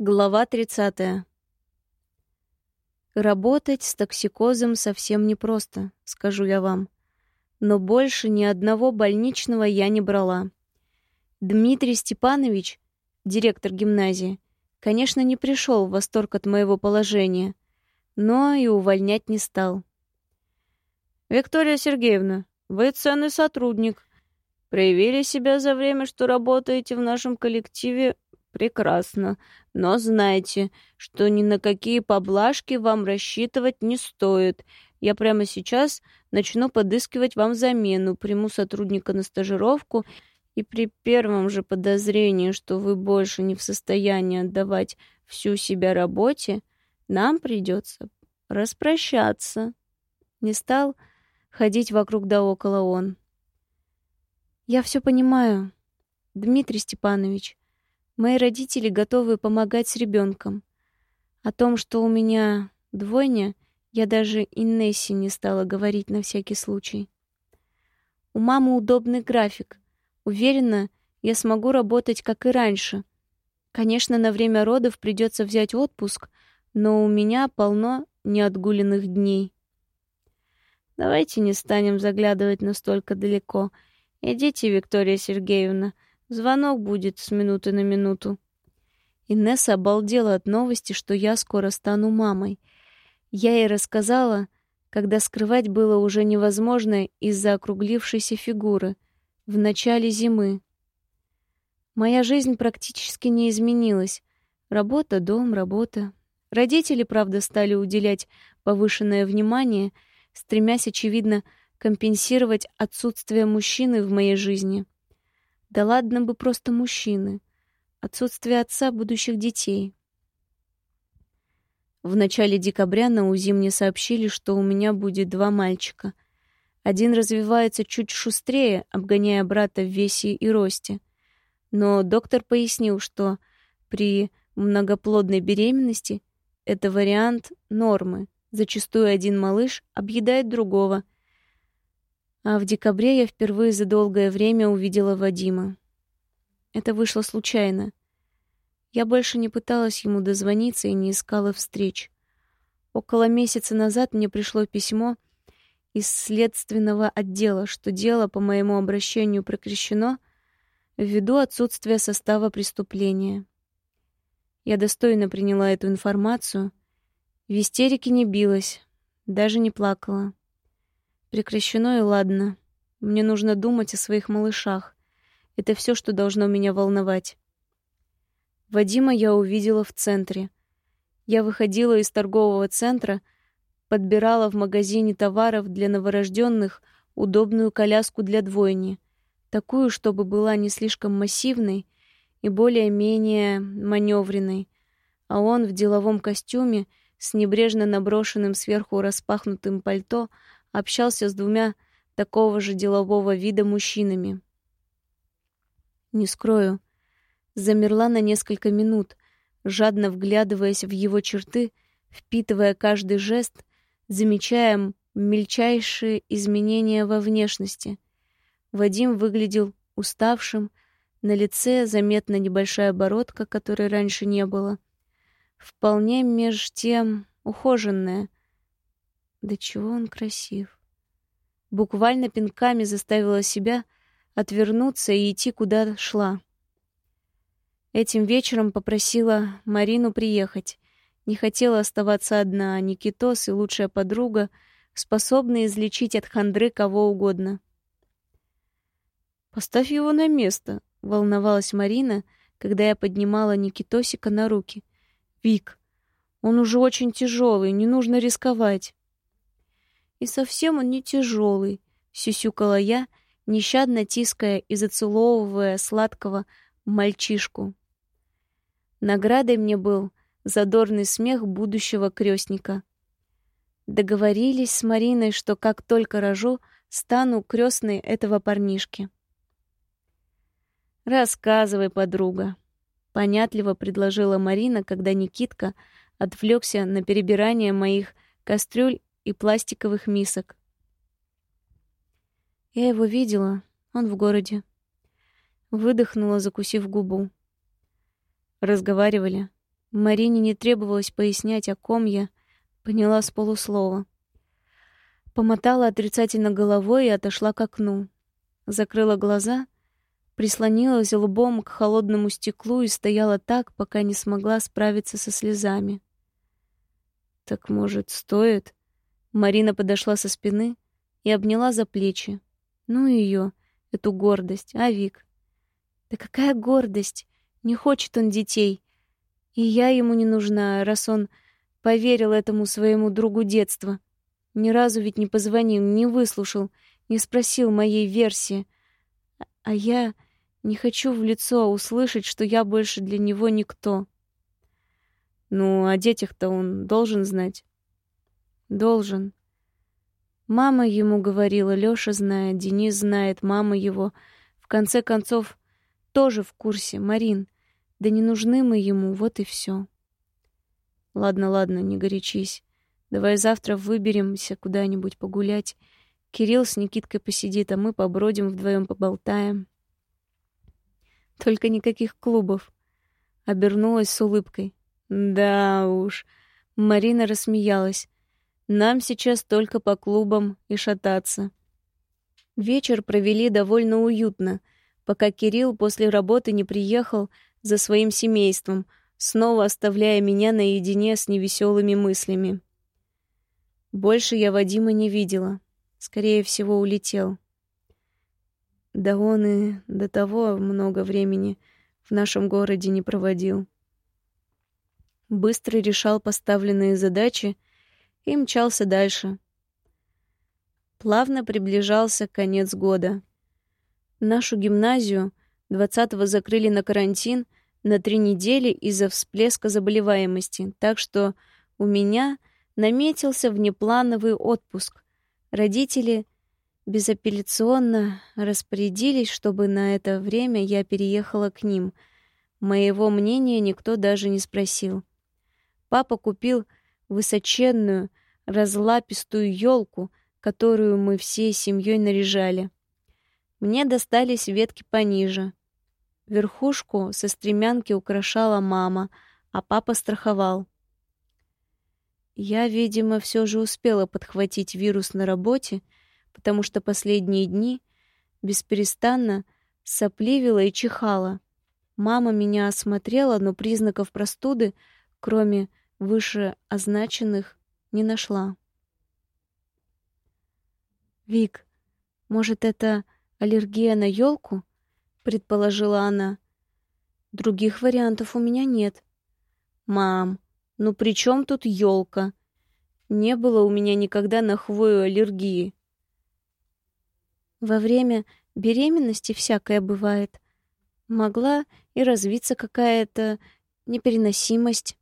Глава 30. Работать с токсикозом совсем непросто, скажу я вам. Но больше ни одного больничного я не брала. Дмитрий Степанович, директор гимназии, конечно, не пришел в восторг от моего положения, но и увольнять не стал. «Виктория Сергеевна, вы ценный сотрудник. Проявили себя за время, что работаете в нашем коллективе Прекрасно. Но знайте, что ни на какие поблажки вам рассчитывать не стоит. Я прямо сейчас начну подыскивать вам замену, приму сотрудника на стажировку, и при первом же подозрении, что вы больше не в состоянии отдавать всю себя работе, нам придется распрощаться. Не стал ходить вокруг да около он. Я все понимаю, Дмитрий Степанович. Мои родители готовы помогать с ребенком. О том, что у меня двойня, я даже Инессе не стала говорить на всякий случай. У мамы удобный график. Уверена, я смогу работать, как и раньше. Конечно, на время родов придется взять отпуск, но у меня полно неотгуленных дней. Давайте не станем заглядывать настолько далеко. Идите, Виктория Сергеевна, Звонок будет с минуты на минуту. Инесса обалдела от новости, что я скоро стану мамой. Я ей рассказала, когда скрывать было уже невозможно из-за округлившейся фигуры, в начале зимы. Моя жизнь практически не изменилась. Работа, дом, работа. Родители, правда, стали уделять повышенное внимание, стремясь, очевидно, компенсировать отсутствие мужчины в моей жизни. Да ладно бы просто мужчины. Отсутствие отца будущих детей. В начале декабря на УЗИ мне сообщили, что у меня будет два мальчика. Один развивается чуть шустрее, обгоняя брата в весе и росте. Но доктор пояснил, что при многоплодной беременности это вариант нормы. Зачастую один малыш объедает другого — а в декабре я впервые за долгое время увидела Вадима. Это вышло случайно. Я больше не пыталась ему дозвониться и не искала встреч. Около месяца назад мне пришло письмо из следственного отдела, что дело по моему обращению прекращено ввиду отсутствия состава преступления. Я достойно приняла эту информацию, в истерике не билась, даже не плакала. Прекращено и ладно. Мне нужно думать о своих малышах. Это все, что должно меня волновать. Вадима я увидела в центре. Я выходила из торгового центра, подбирала в магазине товаров для новорожденных удобную коляску для двойни, такую, чтобы была не слишком массивной и более-менее маневренной, а он в деловом костюме с небрежно наброшенным сверху распахнутым пальто — общался с двумя такого же делового вида мужчинами. Не скрою, замерла на несколько минут, жадно вглядываясь в его черты, впитывая каждый жест, замечая мельчайшие изменения во внешности. Вадим выглядел уставшим, на лице заметна небольшая бородка, которой раньше не было. Вполне меж тем ухоженная, да чего он красив. Буквально пинками заставила себя отвернуться и идти куда шла. Этим вечером попросила Марину приехать. Не хотела оставаться одна, а Никитос и лучшая подруга способны излечить от хандры кого угодно. «Поставь его на место», — волновалась Марина, когда я поднимала Никитосика на руки. «Вик, он уже очень тяжелый, не нужно рисковать». И совсем он не тяжелый, сюсюкала я, нещадно тиская и зацеловывая сладкого мальчишку. Наградой мне был задорный смех будущего крестника. Договорились с Мариной, что как только рожу, стану крестной этого парнишки. «Рассказывай, подруга», — понятливо предложила Марина, когда Никитка отвлекся на перебирание моих кастрюль и пластиковых мисок. Я его видела, он в городе. Выдохнула, закусив губу. Разговаривали. Марине не требовалось пояснять, о ком я, поняла с полуслова. Помотала отрицательно головой и отошла к окну. Закрыла глаза, прислонилась лбом к холодному стеклу и стояла так, пока не смогла справиться со слезами. «Так, может, стоит?» Марина подошла со спины и обняла за плечи. Ну ее, эту гордость, а Вик? Да какая гордость! Не хочет он детей. И я ему не нужна, раз он поверил этому своему другу детства. Ни разу ведь не позвонил, не выслушал, не спросил моей версии. А я не хочу в лицо услышать, что я больше для него никто. Ну, о детях-то он должен знать. Должен. Мама ему говорила, Лёша знает, Денис знает, мама его. В конце концов, тоже в курсе, Марин. Да не нужны мы ему, вот и все. Ладно, ладно, не горячись. Давай завтра выберемся куда-нибудь погулять. Кирилл с Никиткой посидит, а мы побродим вдвоем поболтаем. Только никаких клубов. Обернулась с улыбкой. Да уж. Марина рассмеялась. Нам сейчас только по клубам и шататься. Вечер провели довольно уютно, пока Кирилл после работы не приехал за своим семейством, снова оставляя меня наедине с невеселыми мыслями. Больше я Вадима не видела. Скорее всего, улетел. Да он и до того много времени в нашем городе не проводил. Быстро решал поставленные задачи и мчался дальше. Плавно приближался конец года. Нашу гимназию 20-го закрыли на карантин на три недели из-за всплеска заболеваемости, так что у меня наметился внеплановый отпуск. Родители безапелляционно распорядились, чтобы на это время я переехала к ним. Моего мнения никто даже не спросил. Папа купил высоченную, разлапистую елку, которую мы всей семьей наряжали. Мне достались ветки пониже. Верхушку со стремянки украшала мама, а папа страховал. Я, видимо, все же успела подхватить вирус на работе, потому что последние дни бесперестанно сопливила и чихала. Мама меня осмотрела, но признаков простуды, кроме выше означенных не нашла. «Вик, может, это аллергия на елку?» — предположила она. «Других вариантов у меня нет». «Мам, ну при чем тут елка? Не было у меня никогда на хвою аллергии». «Во время беременности всякое бывает. Могла и развиться какая-то непереносимость».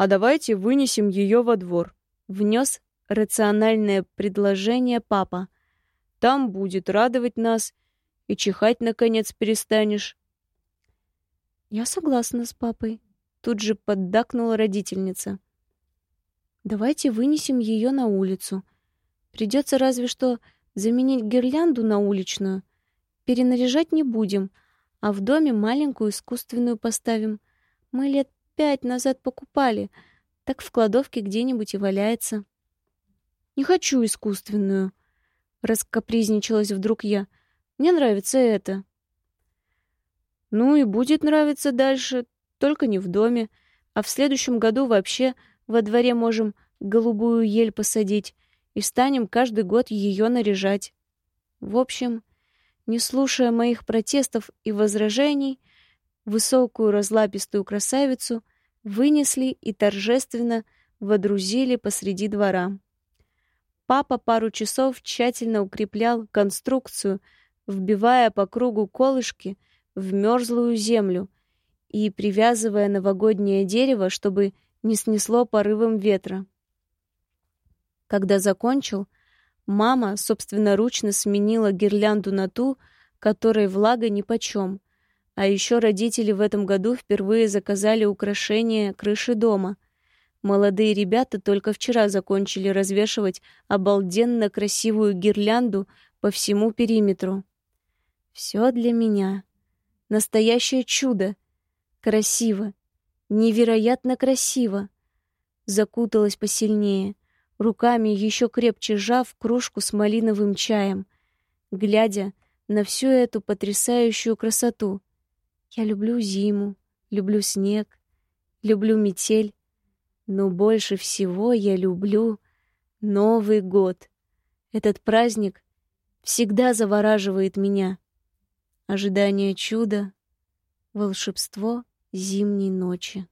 А давайте вынесем ее во двор. Внес рациональное предложение папа. Там будет радовать нас, и чихать, наконец, перестанешь. Я согласна с папой. Тут же поддакнула родительница. Давайте вынесем ее на улицу. Придется разве что заменить гирлянду на уличную. Перенаряжать не будем, а в доме маленькую искусственную поставим. Мы лет пять назад покупали. Так в кладовке где-нибудь и валяется. Не хочу искусственную. Раскапризничалась вдруг я. Мне нравится это. Ну и будет нравиться дальше, только не в доме. А в следующем году вообще во дворе можем голубую ель посадить и станем каждый год ее наряжать. В общем, не слушая моих протестов и возражений, высокую разлапистую красавицу вынесли и торжественно водрузили посреди двора. Папа пару часов тщательно укреплял конструкцию, вбивая по кругу колышки в мерзлую землю и привязывая новогоднее дерево, чтобы не снесло порывом ветра. Когда закончил, мама собственноручно сменила гирлянду на ту, которой влага нипочем — а еще родители в этом году впервые заказали украшение крыши дома. Молодые ребята только вчера закончили развешивать обалденно красивую гирлянду по всему периметру. Все для меня. Настоящее чудо. Красиво. невероятно красиво. Закуталась посильнее, руками еще крепче сжав кружку с малиновым чаем, глядя на всю эту потрясающую красоту. Я люблю зиму, люблю снег, люблю метель, но больше всего я люблю Новый год. Этот праздник всегда завораживает меня. Ожидание чуда, волшебство зимней ночи.